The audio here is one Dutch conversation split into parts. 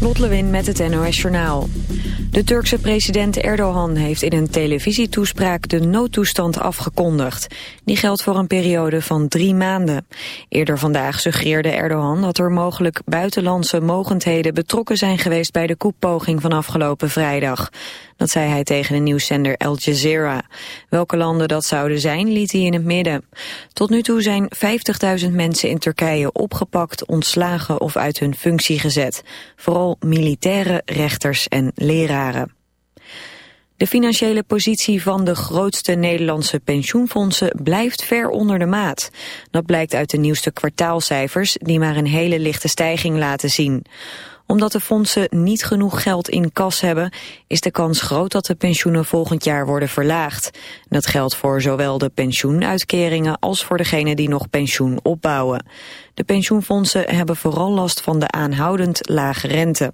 Lot Lewin met het NOS Journaal. De Turkse president Erdogan heeft in een televisietoespraak de noodtoestand afgekondigd. Die geldt voor een periode van drie maanden. Eerder vandaag suggereerde Erdogan dat er mogelijk buitenlandse mogendheden betrokken zijn geweest bij de koepoging van afgelopen vrijdag. Dat zei hij tegen de nieuwszender Al Jazeera. Welke landen dat zouden zijn, liet hij in het midden. Tot nu toe zijn 50.000 mensen in Turkije opgepakt, ontslagen of uit hun functie gezet. Vooral militairen, rechters en leraren. De financiële positie van de grootste Nederlandse pensioenfondsen blijft ver onder de maat. Dat blijkt uit de nieuwste kwartaalcijfers die maar een hele lichte stijging laten zien omdat de fondsen niet genoeg geld in kas hebben, is de kans groot dat de pensioenen volgend jaar worden verlaagd. Dat geldt voor zowel de pensioenuitkeringen als voor degenen die nog pensioen opbouwen. De pensioenfondsen hebben vooral last van de aanhoudend lage rente.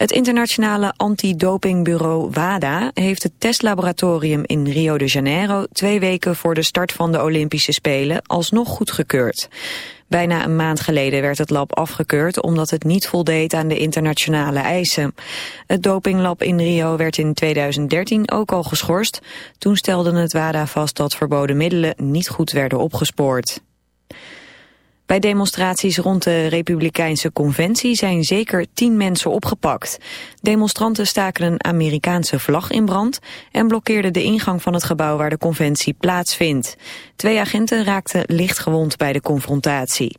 Het internationale antidopingbureau WADA heeft het testlaboratorium in Rio de Janeiro twee weken voor de start van de Olympische Spelen alsnog goedgekeurd. Bijna een maand geleden werd het lab afgekeurd omdat het niet voldeed aan de internationale eisen. Het dopinglab in Rio werd in 2013 ook al geschorst. Toen stelde het WADA vast dat verboden middelen niet goed werden opgespoord. Bij demonstraties rond de Republikeinse Conventie zijn zeker tien mensen opgepakt. Demonstranten staken een Amerikaanse vlag in brand en blokkeerden de ingang van het gebouw waar de conventie plaatsvindt. Twee agenten raakten licht gewond bij de confrontatie.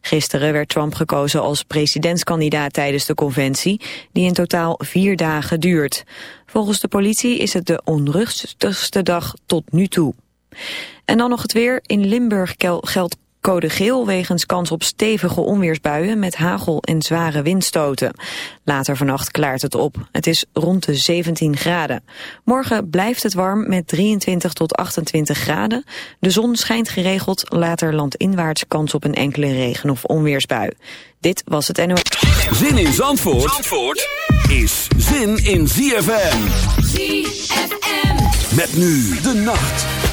Gisteren werd Trump gekozen als presidentskandidaat tijdens de conventie, die in totaal vier dagen duurt. Volgens de politie is het de onrustigste dag tot nu toe. En dan nog het weer. In Limburg geldt Code geel wegens kans op stevige onweersbuien met hagel en zware windstoten. Later vannacht klaart het op. Het is rond de 17 graden. Morgen blijft het warm met 23 tot 28 graden. De zon schijnt geregeld, later landinwaarts kans op een enkele regen- of onweersbui. Dit was het NO. Zin in Zandvoort, Zandvoort is zin in ZFM. ZFM. Met nu de nacht.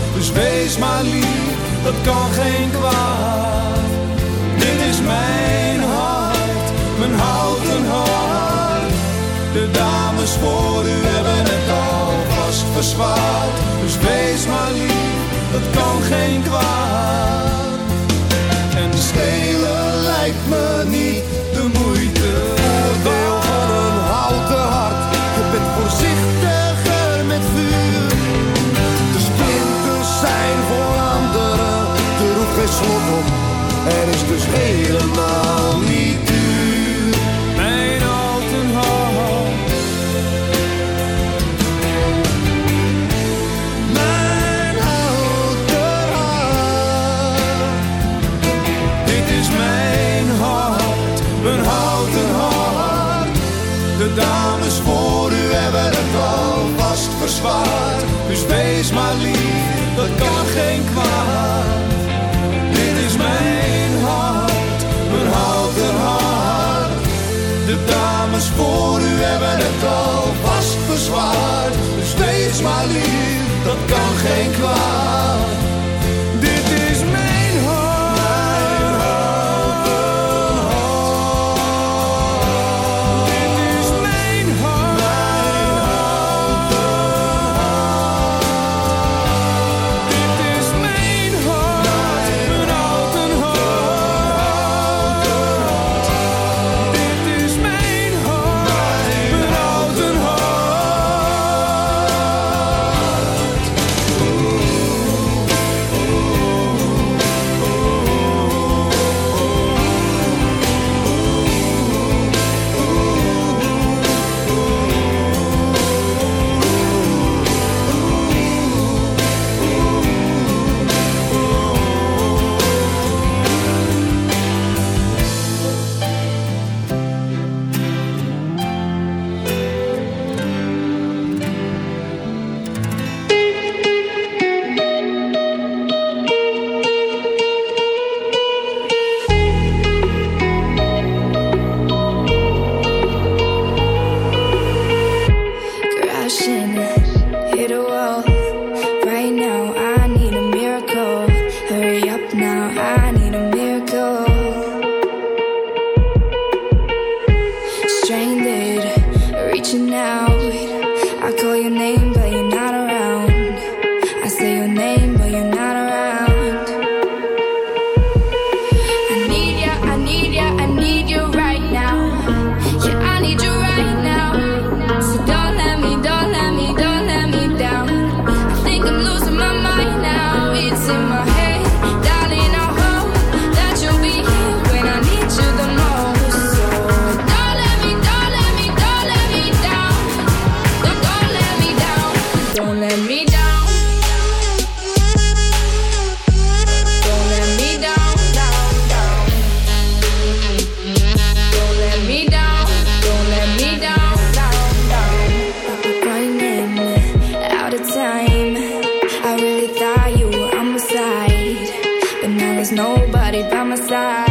Dus wees maar lief, dat kan geen kwaad. Dit is mijn hart, mijn houten hart. De dames voor u hebben het alvast verzwaard. Dus wees maar lief, dat kan geen kwaad. En stelen lijkt me niet dus helemaal geen kwaad. My side.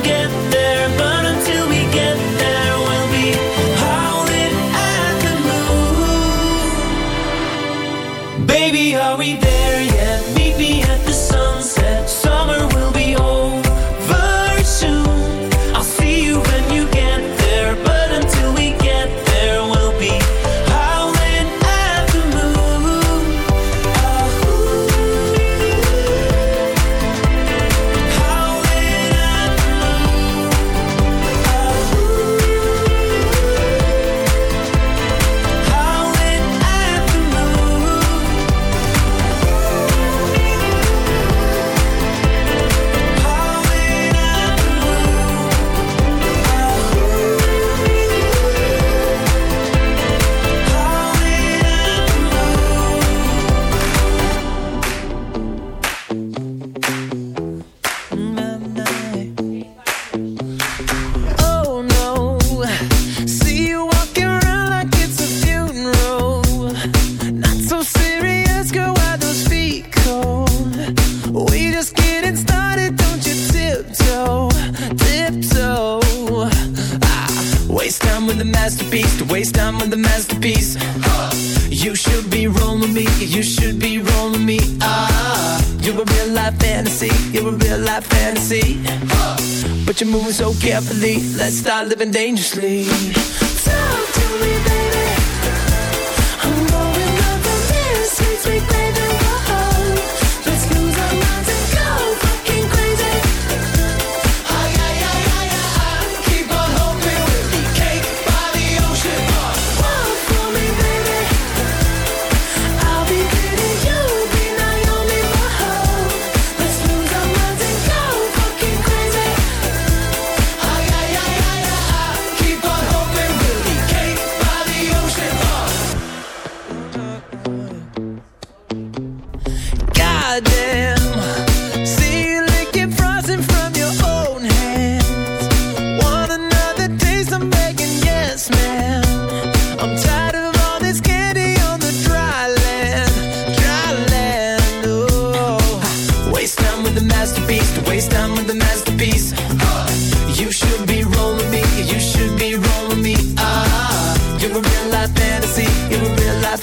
living dangerously.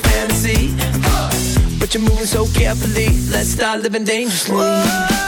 fancy. But you're moving so carefully, let's start living dangerously.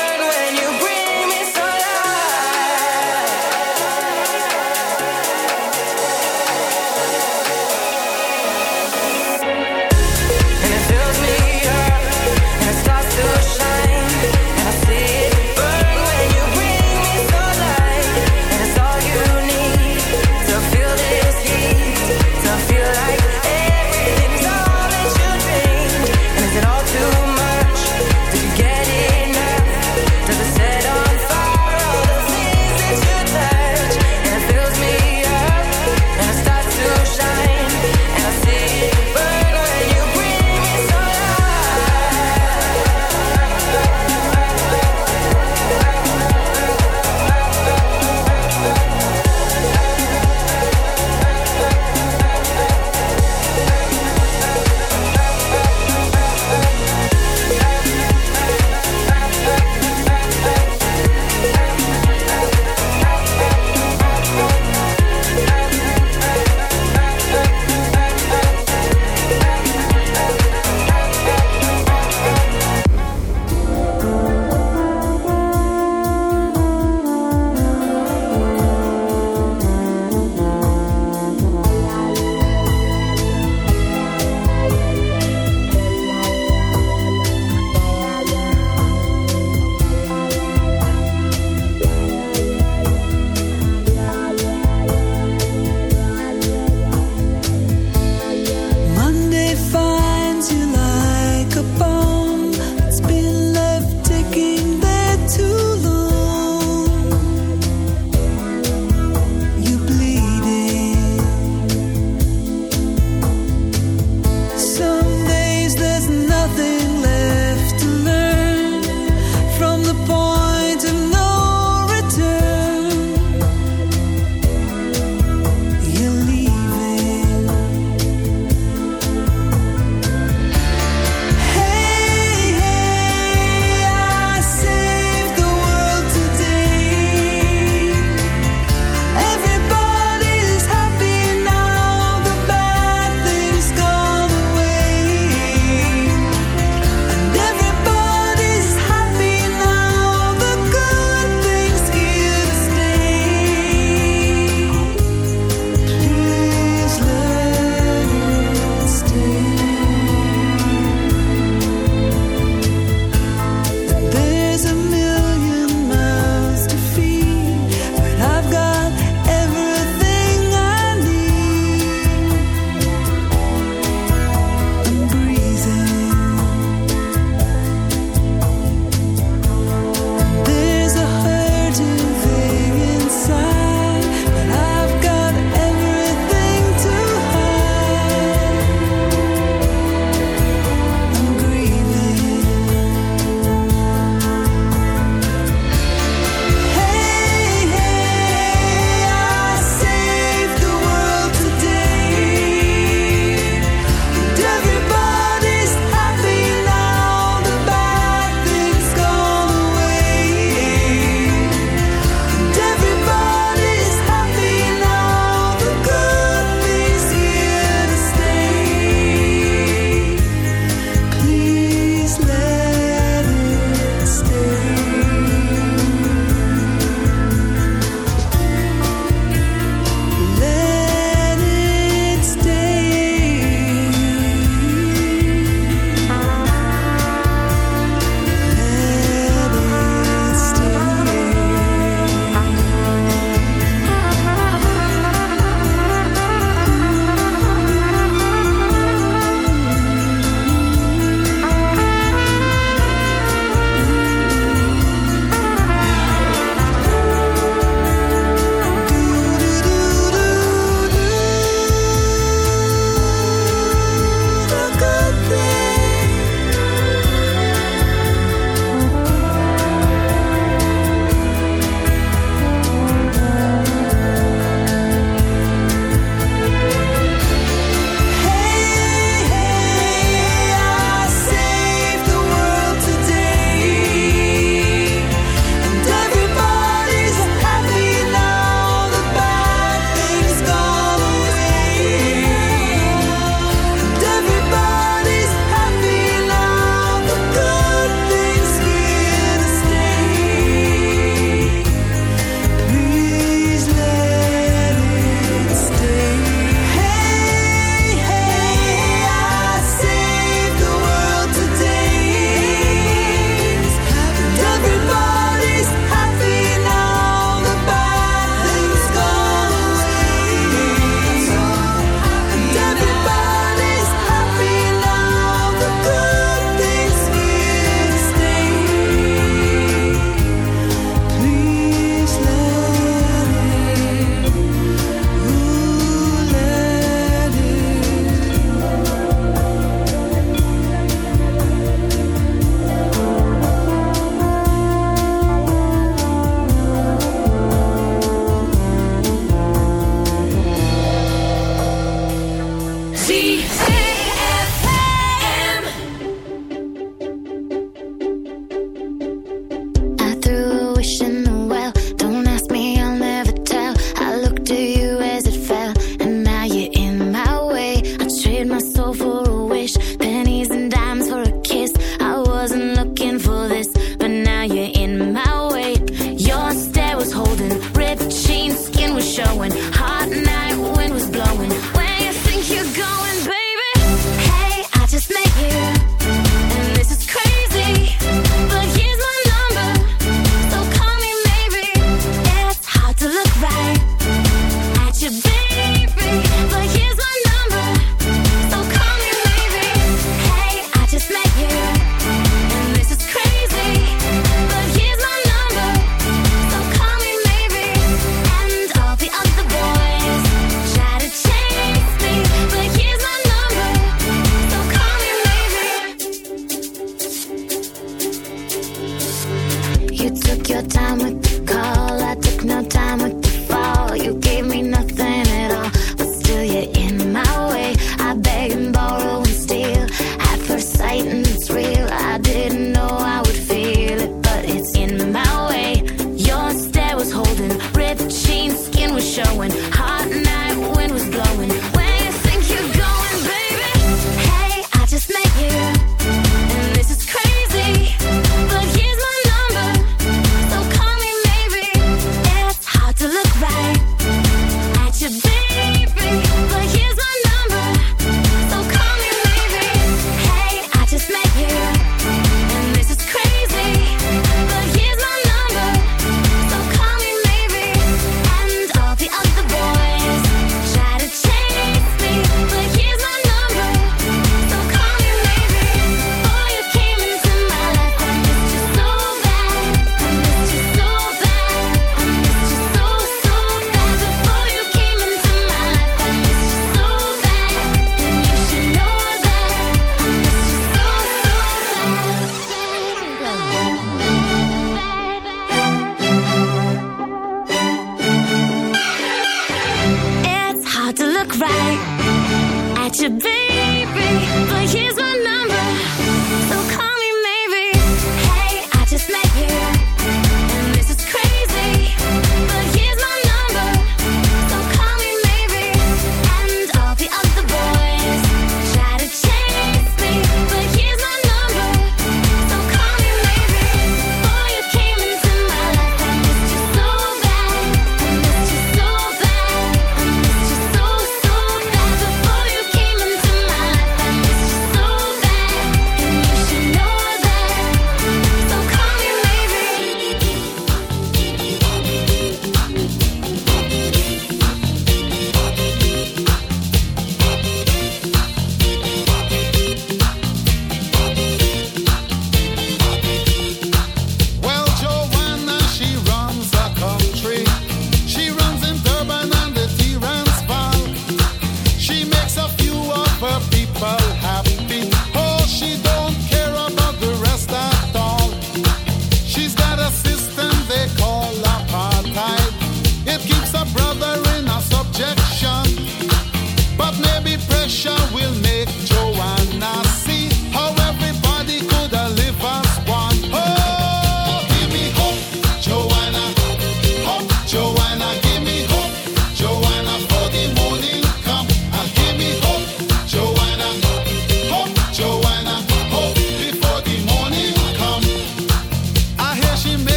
showing.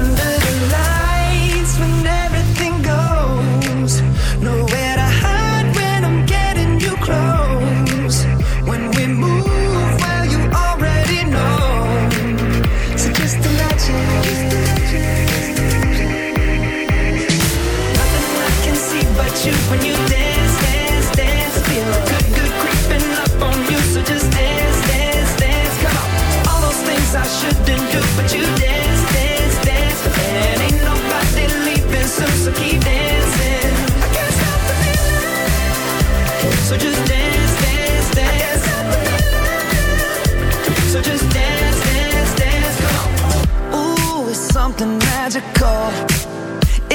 under